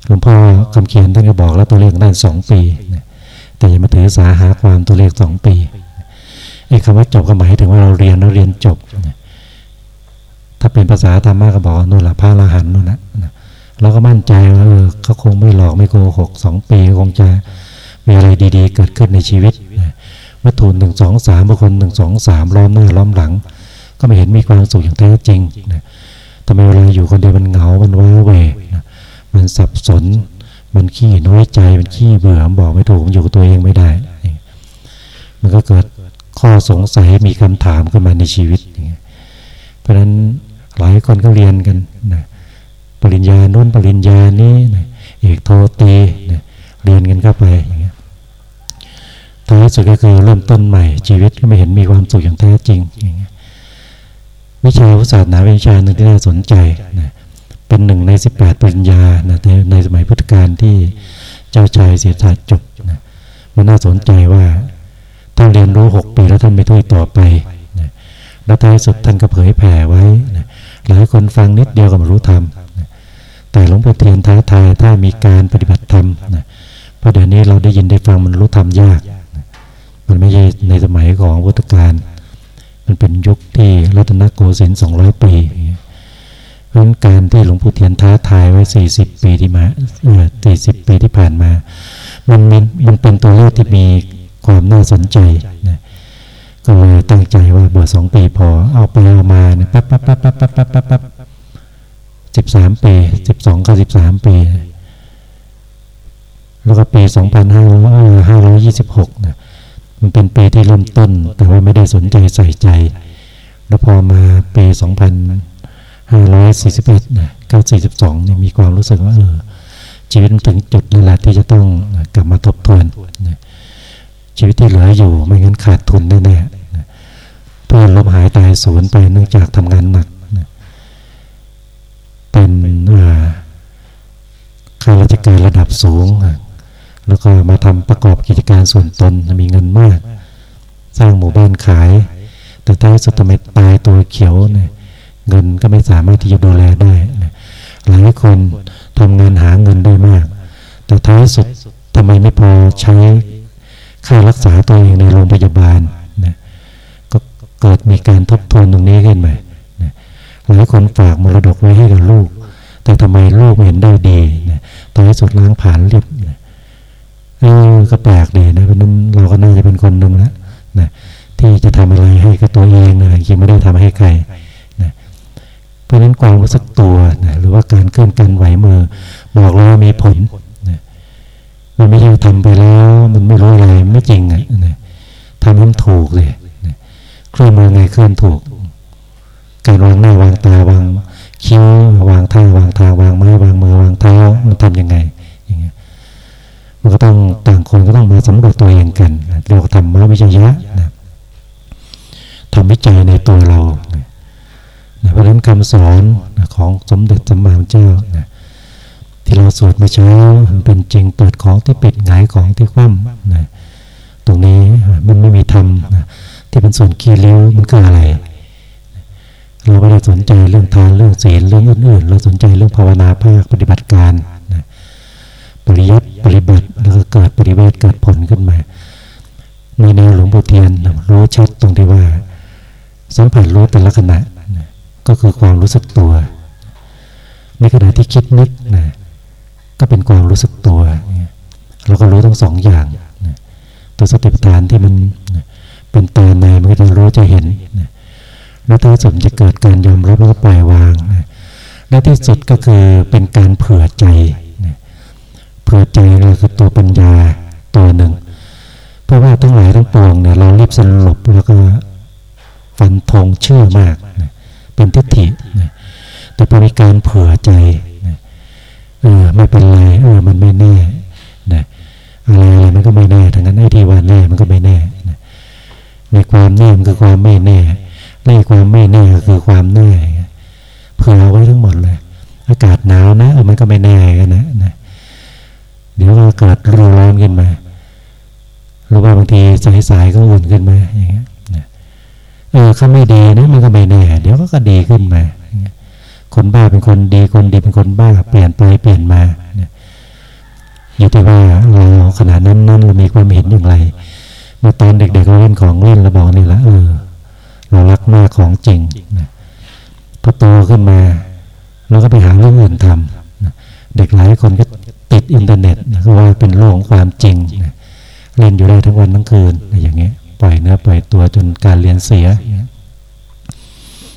หลวงพ่อคำเขียนท่านก็บอกแล้วตัวเลขได้สองปีแต่อย่ามาถือสาหาความตัวเลขสองปีไอ้คำว่าจบก็หมายถึงว่าเราเรียนแล้วเรียนจบ ถ้าเป็นภาษาธรรมะก็บอกนู่นละพระละหันนู่นนะเราก็มั่นใจว่าเออเขาคงไม่หลอกไม่โกหกสองปีคงจะมีอะไรดีๆ เกิดขึ้นในชีวิตวัตถุหนึ่งสองสามบุคคลหนึ่งสองสามล้อมหน้าล้อมหลัง ก็ไม่เห็นมีความสุขอย่างแท้จริงนะ ทำไมเวลาอยู่คนเดียวมันเหงา มันว้าเวนะมันสับสน มันขี้น้อยใจ มันขี้เบื่อบอกไม่ถูกอยู่ตัวเองไม่ได้ มันก็เกิดข้อสงสัยมีคำถามขึ้นมาในชีวิต เพราะฉะนั้นหลายคนก็เรียนกันนะปริญญาโน้นปริญญานี้นะเอกโทตีนะเรียนกันเข้าไปอย่างเงี้ยท้ายสุดก็คือเริ่มต้นใหม่ชีวิตก็ไม่เห็นมีความสุขอย่างแท้จริงอย่างเงี้ย วิชาศาสนาเป็นวิชาหนึ่งที่น่าสนใจนะเป็นหนึ่งในสิบแปดปริญญานะในสมัยพุทธกาลที่เจ้าชายเสียชาจบนะมันน่าสนใจว่าท่านเรียนรู้หกปีแล้วท่านไม่ทุยต่อไปนะแล้วท้ายสุดท่านก็เผยแผ่ไว้นะหลายคนฟังนิดเดียวก็บรรลุธรรมนะแต่หลวงพ่อเทียนท้าทายถ้ามีการปฏิบัติธรรมนะเพราะเดี๋ยวนี้เราได้ยินได้ฟังมันรู้ธรรมยากมันไม่ใช่ในสมัยของพุทธกาล มันเป็นยุคที่รัตนโกสินทร์สองร้อยปีเพราะการที่หลวงปู่เทียนท้าทายไว้สี่สิบปีที่มาสี่สิบปีที่ผ่านมา มันมีมันเป็นตัวเลขที่มีความน่าสนใจนะก็เลยตั้งใจว่าบวชสองปีพอเอาไปเอามาเนี่ยปั๊บปั๊บปั๊บปั๊บปั๊บปั๊บปั๊บปั๊บสิบสามปีสิบสองกับสิบสามปี แล้วก็ปีสองพันห้าร้อยห้าร้อยยี่สิบหกนะ มันเป็นปีที่เริ่มต้น แต่ว่าไม่ได้สนใจใส่ใจ แล้วพอมาปี 2541นะ942เนี่ยมีความรู้สึกว่าเออชีวิตมันถึงจุดนั่นแหละที่จะต้องกลับมาทบทวนนะชีวิตที่เหลืออยู่ไม่งั้นขาดทุนแน่ๆเพื่อนลมหายตายสูญไปเนื่องจากทำงานหนักนะเป็นข้าราชการระดับสูง แล้วก็มาทำประกอบกิจการส่วนตนมีเงินมาก สร้างหมู่บ้านขาย แต่ท้ายสุดทำไมตายตัวเขียวเนี่ยเงินก็ไม่สามารถที่จะดูแลได้หลายคนทำงานหาเงินได้มาก แต่ท้ายสุดทำไมไม่พอใช้ค่ารักษาตัวเองในโรงพยาบาลนะก็เกิดมีการทบทวนตรงนี้ขึ้นมาหลายคนฝากมรดกไว้ให้กับลูก แต่ทำไมลูกเห็นได้ดีนะท้ายสุดล้างผ่านเรียบนะ เออก็แปลกดีนะเพราะนั้นเราก็น่าจะเป็นคนหนึ่งแล้วนะที่จะทำอะไรให้กับตัวเองนะยังไม่ได้ทำให้ใครนะเพราะนั้นความรู้สึกตัวนะหรือว่าการเคลื่อนกันไหวมือ บอกเราว่ามีผลนะมันไม่ใช่ทำไปแล้ว มันไม่รู้อะไรไม่จริงอะนะทำให้มันถูกเลยนะเคลื่อนมือไงเคลื่อนถูก การวางหน้าวางตาวางคิ้ววางท่าวางทางวางไม้วางมือวางเท้ามันทำยังไง มันก็ต้องต่างคนก็ต้องมาสำรวจตัวเองกันเรียกว่าธรรมะวิจยะนะทำวิจัยในตัวเรานะเพราะฉะนั้นคำสอนของสมเด็จสัมมาสัมพุทธเจ้านะที่เราสวดมาเช้ามันเป็นจริงเปิดของที่ปิดหงายของที่คว่ำนะตรงนี้มันไม่มีธรรมนะที่เป็นส่วนขี้เลี้วมันก็ออะไร เราไม่ได้สนใจเรื่องทานเรื่องศีลเรื่องอื่นๆ เราสนใจเรื่องภาวนาภาคปฏิบัติการปริยัติปริบัติแล้วก็เกิดปริเวทเกิดผลขึ้นมาในแนวหลวงปู่เทียนรู้ชัดตรงที่ว่า สัมผัส รู้เป็นลักษณะก็คือความรู้สึกตัว ในขณะที่คิดนึกนะก็เป็นความรู้สึกตัวเราก็รู้ทั้งสองอย่างตัวสติปัฏฐานที่มันเป็นตาในมันก็จะรู้จะเห็นแล้วท้ายสุดจะเกิดการยอมรับแล้วก็ปล่อยวางและที่สุดก็คือเป็นการเผื่อใจเกิดใจเราคือตัวปัญญาตัวหนึ่ง เพราะว่าทั้งหลายทั้งปวงเนี่ยเรารีบสรุปแล้วก็ ฟันธงเชื่อมากนะเป็นทิฏฐินะแต่พอมีการเผื่อใจนะเออไม่เป็นไรเออมันไม่แน่นะอะไรอะไรมันก็ไม่แน่ทั้งนั้นไอ้ที่ว่าแน่มันก็ไม่แน่นะในความแน่มันคือความไม่แน่ในความไม่แน่ก็คือความแน่เผื่อไว้ทั้งหมดเลย อากาศหนาวนะเออมันก็ไม่แน่กันนะนะเดี๋ยวก็เกิดร้อนขึ้นมาหรือว่าบางทีสายๆก็อุ่นขึ้นมาอย่างเงี้ย เออเขาไม่ดีนะมันก็ไม่แน่เดี๋ยวก็ก็ดีขึ้นมาคนบ้าเป็นคนดีคนดีเป็นคนบ้าเปลี่ยนไปเปลี่ยนมาอยู่ที่ว่าเราขนาดนั้นนั้นเรามีความเห็นอย่างไร เมื่อตอนเด็กๆเราเล่นของเล่นเราบอกนี่ละเออเรารักมากของจริงนะพอโตขึ้นมาเราก็ไปหาเรื่องอื่นทำนะเด็กหลายคนก็ติดอินเทอร์เน็ตนะก็ว่าเป็นโลกของความจริงนะเล่นอยู่ได้ทั้งวันทั้งคืนอะไรอย่างเงี้ย ปล่อยเนื้อปล่อยตัวจนการเรียนเสีย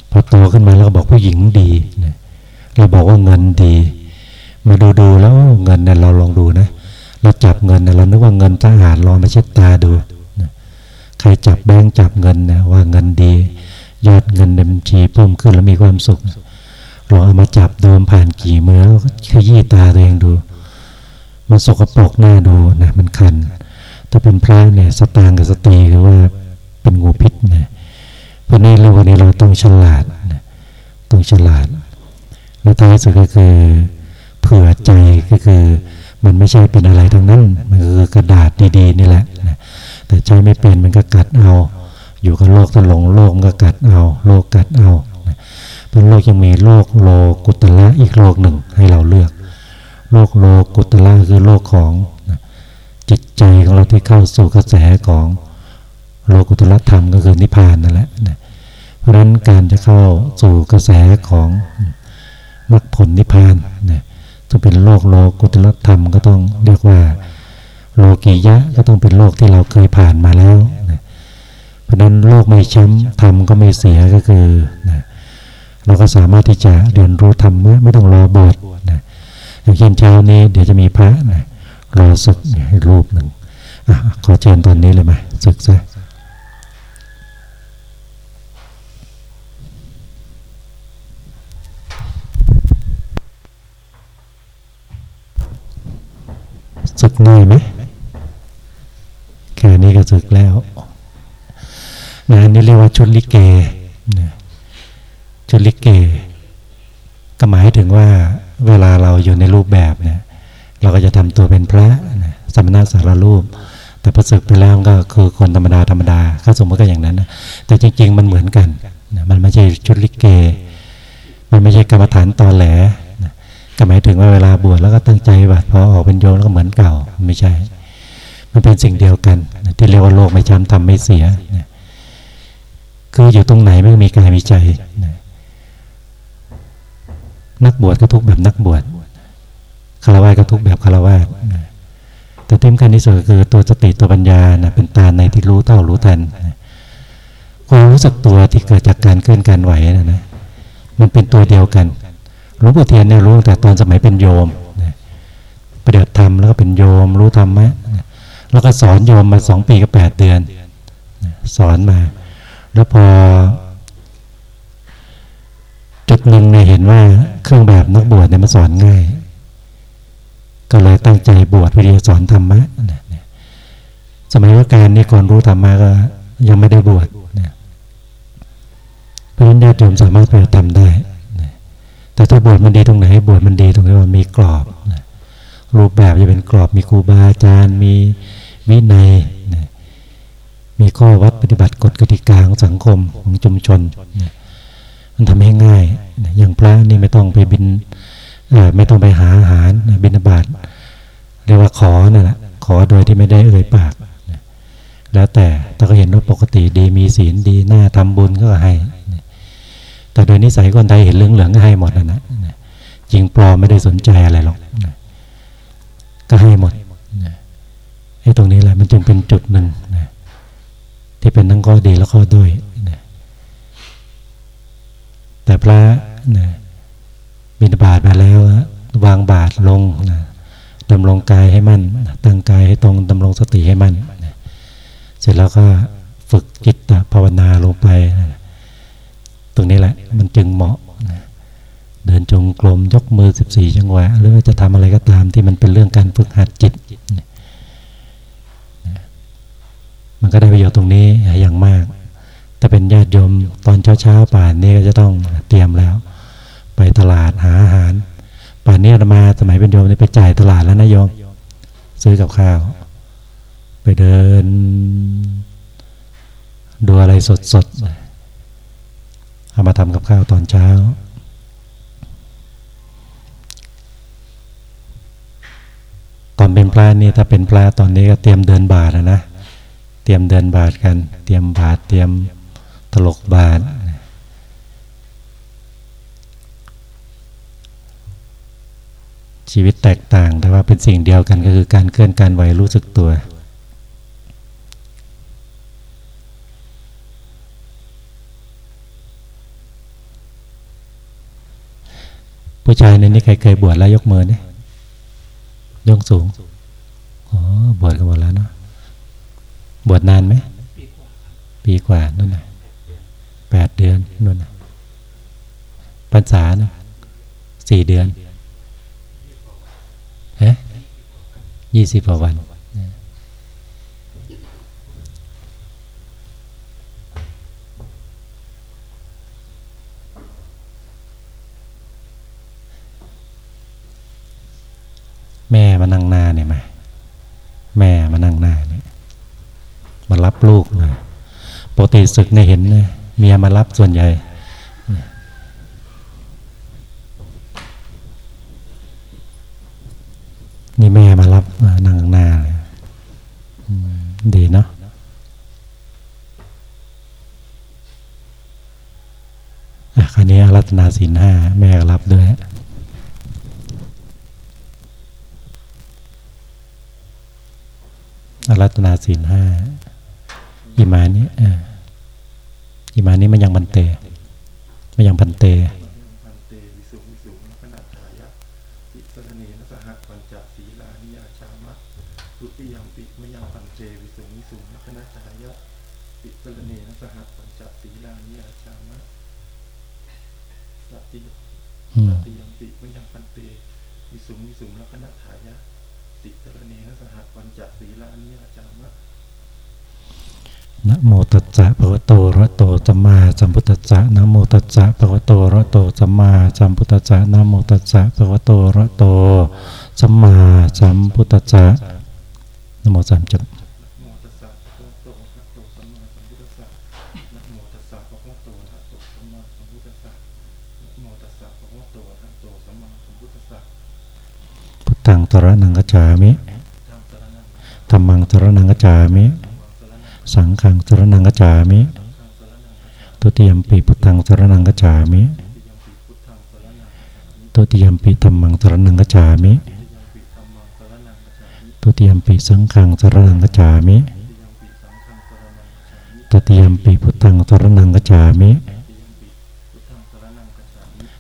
พอโตขึ้นมาเราก็บอกผู้หญิงดีเราบอกว่าเงินดี มาดูดูแล้วเงินเนี่ยเราลองดูนะ เราจับเงินเนี่ยเรานึกว่าเงินทหารลองมาเช็ดตาดูใครจับแบงค์จับเงินนะว่าเงินดี ยอดเงินในบัญชีเพิ่มขึ้นแล้วมีความสุขลองเอามาจับดูผ่านกี่มือแล้วขยี้ตาตัวเองดู มันสกปรกหน้าดูนะมันคัน ถ้าเป็นพระเนี่ยสตางกับสตีคือว่าเป็นงูพิษนะเพราะนี้เรื่องนี้เราต้องฉลาดนะต้องฉลาด แล้วท้ายสุดก็คือเผื่อใจก็คือมันไม่ใช่เป็นอะไรทั้งนั้น มันคือกระดาษดีๆนี่แหละนะแต่ใจไม่เป็นมันก็กัดเอา อยู่กับโลกตหลงโลกก็กัดเอา โลกกัดเอาเป็นโลกยังมีโลกโลกุตละอีกโลกหนึ่งให้เราเลือก โลกโลกุตละคือโลกของ จิตใจของเราที่เข้าสู่กระแสของโลกุตละธรรมก็คือนิพพานนั่นแหละเพราะฉะนั้นการจะเข้าสู่กระแสของมรรคผลนิพพานนะจะเป็นโลกโลกุตละธรรมก็ต้องเรียกว่า โลกียะก็ต้องเป็นโลกที่เราเคยผ่านมาแล้วนะเพราะนั้นโลกไม่ช้ำธรรมก็ไม่เสียก็คือนะเราก็สามารถที่จะเรียนรู้ธรรมะไม่ต้องรอบทนะอย่างเช่นเช้านี้เดี๋ยวจะมีพระนะ รอศึกให้รูปหนึ่งอขอเชิญตอนนี้เลยไหมศึกซะศึกง่ายไหมแค่นี้ก็ศึกแล้วงานนี้เรียกว่าชุดลิเกชุดลิเก ก็หมายถึงว่าเวลาเราอยู่ในรูปแบบเนี่ย เราก็จะทำตัวเป็นพระสมณะสารรูป แต่พอศึกไปแล้วก็คือคนธรรมดาธรรมดาเขาสมมติก็อย่างนั้นแต่จริง ๆ มันเหมือนกันมันไม่ใช่ชุดลิเก มันไม่ใช่กรรมฐานตอแหลก็หมายถึงว่าเวลาบวชแล้วก็ตั้งใจบัดพอออกเป็นโยมแล้วก็เหมือนเก่าไม่ใช่ มันเป็นสิ่งเดียวกัน ที่เรียกว่าโลกไม่ช้ำทำไม่เสียคืออยู่ตรงไหนไม่มีกายมีใจนักบวชก็ทุกแบบนักบวช คารวะก็ทุกแบบคารวะแต่ที่สำคัญที่สุดคือตัวสติตัวปัญญานะเป็นตาในที่รู้เท่ารู้ทันความรู้สึกตัวที่เกิดจากการเคลื่อนการไหวนะนะมันเป็นตัวเดียวกันหลวงปู่เทียนเนี่ยรู้แต่ตอนสมัยเป็นโยมปฏิบัติธรรมแล้วก็เป็นโยมรู้ธรรมะแล้วก็สอนโยมมาสองปีกับแปดเดือน สอนมา แล้วพอ จุดหนึ่งเนี่ยเห็นว่าเครื่องแบบนักบวชเนี่ยมันสอนง่าย ก็เลยตั้งใจบวชวิทยาสอนธรรมะสมัยว่าการนี่ก่อนรู้ธรรมะก็ยังไม่ได้บวชเพราะฉะนั้นญาติโยมสามารถไปทำได้ แต่ถ้าบวชมันดีตรงไหนบวชมันดีตรงที่ว่ามีกรอบรูปแบบจะเป็นกรอบมีครูบาอาจารย์ มีวินัยมีข้อวัดปฏิบัติกฎกติกาของสังคมของชุมชน มันทำให้ง่าย อย่างพระนี่ไม่ต้องไปบิน ไม่ต้องไปหาอาหารบิณฑบาตเรียกว่าขอนั่นแหละขอโดยที่ไม่ได้เอ่ยปากแล้วแต่ถ้าก็เห็นว่าปกติดีมีศีลดีหน้าทำบุญก็ให้ แต่โดยนิสัยคนไทยเห็นเรื่องเหลืองก็ให้หมดนะจริงปลอมไม่ได้สนใจอะไรหรอกก็ให้หมดไอ้ตรงนี้แหละมันจึงเป็นจุดหนึ่งที่เป็นทั้งข้อดีและข้อด้อยแต่พระนะ บินบาตมาแล้ววางบาตลงนะดำรงกายให้มั่นตั้งกายให้ตรงดำรงสติให้มั่นเสร็จแล้วก็ฝึกจิตภาวนาลงไปตรงนี้แหละมันจึงเหมาะนะเดินจงกรมยกมือ 14 จังหวะ หรือว่าจะทำอะไรก็ตามที่มันเป็นเรื่องการฝึกหัดจิตมันก็ได้ประโยชน์ตรงนี้อย่างมากถ้าเป็นญาติโยมตอนเช้าๆป่านนี้ก็จะต้องเตรียมแล้ว ไปตลาดหาอาหาร ป่านนี้เรามาสมัยเป็นโยมนี่ไปจ่ายตลาดแล้วนะโยม ซื้อกับข้าว ไปเดิน ดูอะไรสดๆเอามาทำกับข้าวตอนเช้า ตอนเป็นพระนี่ถ้าเป็นพระตอนนี้ก็เตรียมเดินบาทนะนะ เตรียมเดินบาทกัน เตรียมบาทเตรียมตลกบาท ชีวิตแตกต่าง แต่ว่าเป็นสิ่งเดียวกันก็คือการเคลื่อนการไหวรู้สึกตัว ผู้ชายในนี้ใครเคยบวชแล้วยกมือนี่ยยกสูงอ๋อบวชกันหมดแล้วเนาะบวชนานไหมปีกว่านั่นนะแปดเดือนนั่นนะพรรษานะสี่เดือนฮะ ยี่สิบกว่าวันแม่มานั่งหน้าเนี่ยมาแม่มานั่งหน้าเนี่ยมารับลูกนะปกติศึกเนี่ยเห็นเนี่ยเมียมารับส่วนใหญ่ ศีลห้าแม่รับด้วยอรัตนาศีลห้าอิมานี้อิมานี้มันยังบันเต มันยังบันเตติยมปิมยังปัญเจวิสุงวิสุงลัคนาจายะปิสรเนนะสหัสปัญจศีลานิยาชามะสัตติสัตติยมปิมยังปัญเตวิสุงวิสุงลัคนาถายะติสรเนนะสหัสปัญจศีลานิยาชามะ นะโมตัสสะภะคะวะโตอะระโตสัมมาสัมพุทธัสสะนะโมตัสสะภะคะวะโตอะระโตสัมมา สัสสะนะโมตัสสะภะคะวะโตระโตสัมมาสัมพุทธัสสะนะโมสามจบโมตัสสะโตระโตสัมมาสัมพุทธัสสะนะโมตัสสะภะคะวะโตระโตสัมมาสัมพุทธัสสะนะโมตัสสะภะคะวะโตระโตสัมมาสัมพุทธัสสะพุทธังตระนังกจามิทางสรมังตระนังกจามิ สังฆังตระนังกจามิ ตุติยมปีพุทธังตระนังกจามิ ตุติยมปีธัมมังตรนังกจามิตุติยมปีสังฆังตรนังกจามิตุติยมปีพุทธังตรนังกจามิ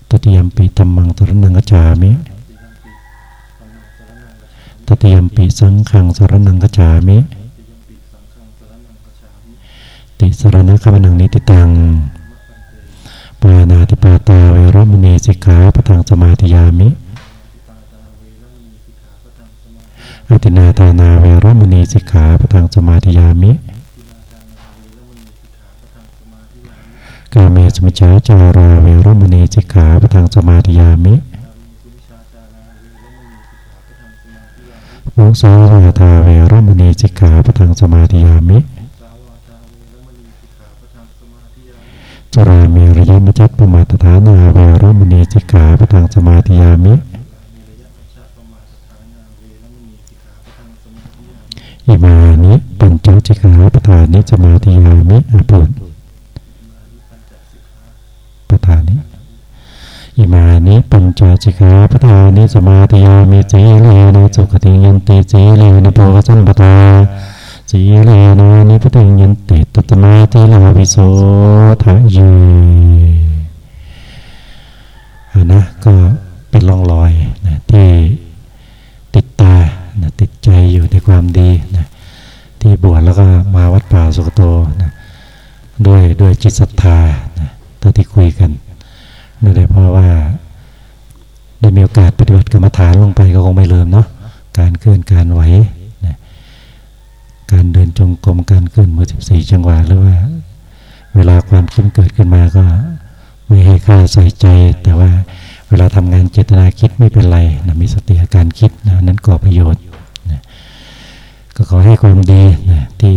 ตุติยมปีธัมมังตรนังกจามิตุติยมปีสังขังสรนังกจามิติสรณะขมนังนิติตัง ปานาติปาตาเวรมณีสิกขาปทังสมาธิยามิอตินาตานาเวรมณีสิกขาปทังสมาธิยามิกาเมสมิจาจาราเวรมณีสิกขาปทังสมาธิยามิมุสาวาทาเวรมณีสิกขาปทังสมาธิยามิจ ราเมรยมจัตปมาตฐานาเวรมณีสิกขาปทังสมาธิยามิอิมานิปัญจะ สิกขาปะทานิ สะมาทิยามิอาปุณปทานิอิมานิปัญจะ สิกขาปะทานิ สะมาทิยามิสีเลนะสุคะติง ยันติสีเลนะโภคะสัมปะทา สีเลนะนิพพุติง ยันติตัสมา สีลัง วิโสธะเยอันนะก็เป็นร่องรอยนะที่ติดตานะติดใจอยู่ในความดีนะที่บวชแล้วก็มาวัดป่าสุกโตนะด้วยด้วยจิตศรัทธานะเท่าที่คุยกันไม่ได้เพราะว่าได้มีโอกาสปฏิบัติกรรมฐานลงไปก็คงไม่ลืมเนาะการเคลื่อนการไหว การเดินจงกรมการเคลื่อนมือสิบสี่จังหวะหรือว่า เวลาความคิดเกิดขึ้นมาก็ไม่ให้ค่าใส่ใจ แต่ว่าเวลาทำงานเจตนาคิดไม่เป็นไรนะมีสติอาการคิดนะนั้นก่อประโยชน์นะก็ขอให้ความดีนะที่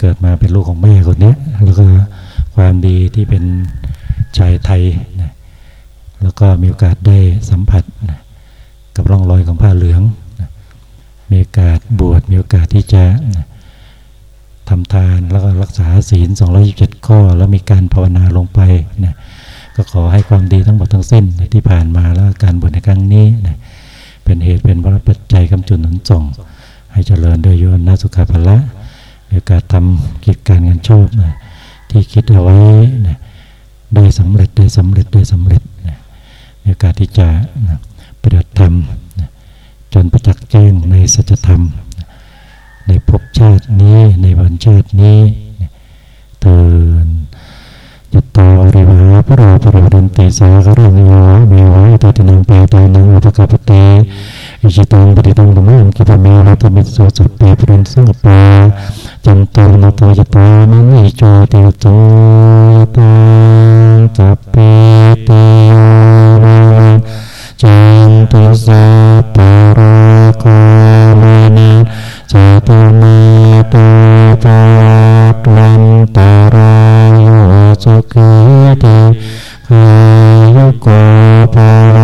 เกิดมาเป็นลูกของแม่คนนี้แล้วก็ความดีที่เป็นชายไทยนะแล้วก็มีโอกาสได้สัมผัสนะกับร่องรอยของผ้าเหลือง มีโอกาสบวชมีโอกาสที่จะนะทำทานแล้วก็รักษาศีล 227 ข้อ แล้วมีการภาวนาลงไปนะก็ขอให้ความดีทั้งหมดทั้งสิ้นที่ผ่านมาแล้วการบวชในครั้งนี้นะเป็นเหตุเป็นพระปัจจัยกำจุนหนุนส่ง ให้เจริญโดยโยนนาสุขาภละมีโอกาสทำกิจการงานชอบนะที่คิดเอาไว้นะได้สำเร็จได้สำเร็จได้สำเร็จนะมีโอกาสที่จะนะปฏิบัติธรรม จนประจักษ์แจ้งในสัจธรรม ในภพชาตินี้ในวันชาตินี้เตือนยุตตาริวาพระราปริวัติสาครังโยเมวะตตินังเปตานังอุปกปติอิจิตังปฏิตังตุมังกิปเมวะตมิสุสัพเพปรินสังปาจันตนโตยตามันิโจติโตตังจัปเปติโย จันตุสัพปะรโควินัสจตุมาตุปวัตวันตารายโยสุขีติขายุโกภว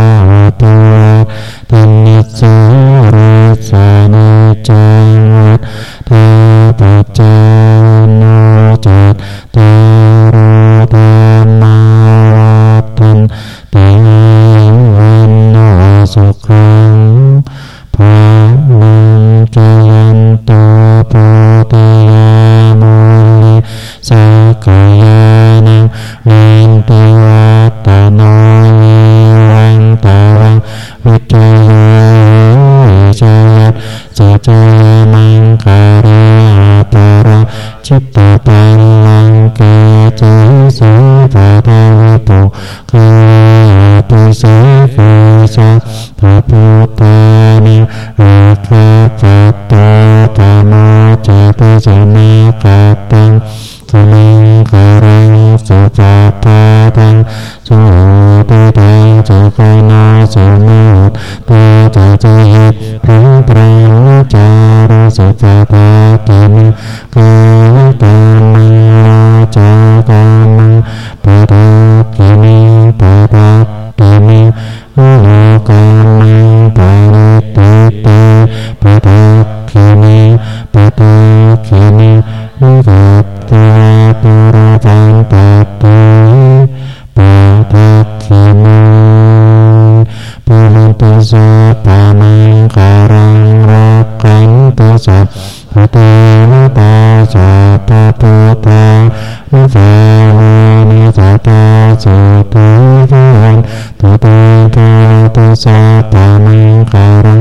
สัพพามังการัง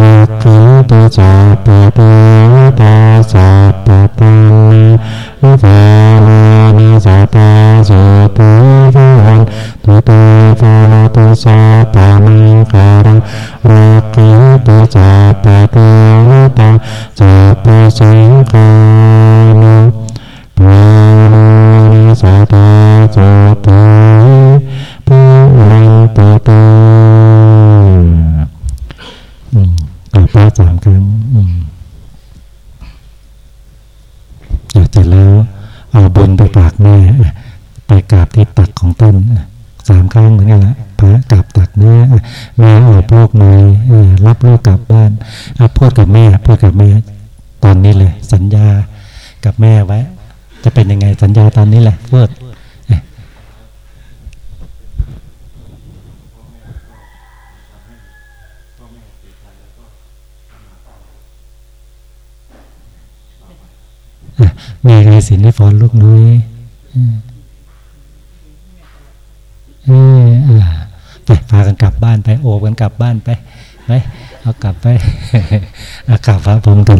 รักขันตุสัพพะเทวตาสัพพะตังนิสาวา นนี้แหละพูดเอ้ยอะแม่ไงสินที่ฟอนลูกน้อยเอออะไปพากันกลับบ้านไป โอบกันกลับบ้านไปไปเอากลับไปเอากลับพระพรหมกัน